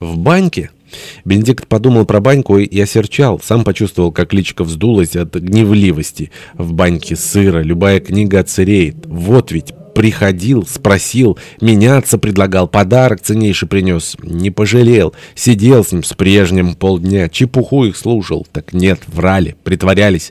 В баньке? Бенедикт подумал про баньку и осерчал. Сам почувствовал, как личико вздулось от гневливости. В баньке сыра любая книга отсыреет. Вот ведь приходил, спросил, меняться предлагал, подарок ценнейший принес. Не пожалел. Сидел с ним с прежним полдня, чепуху их слушал. Так нет, врали, притворялись.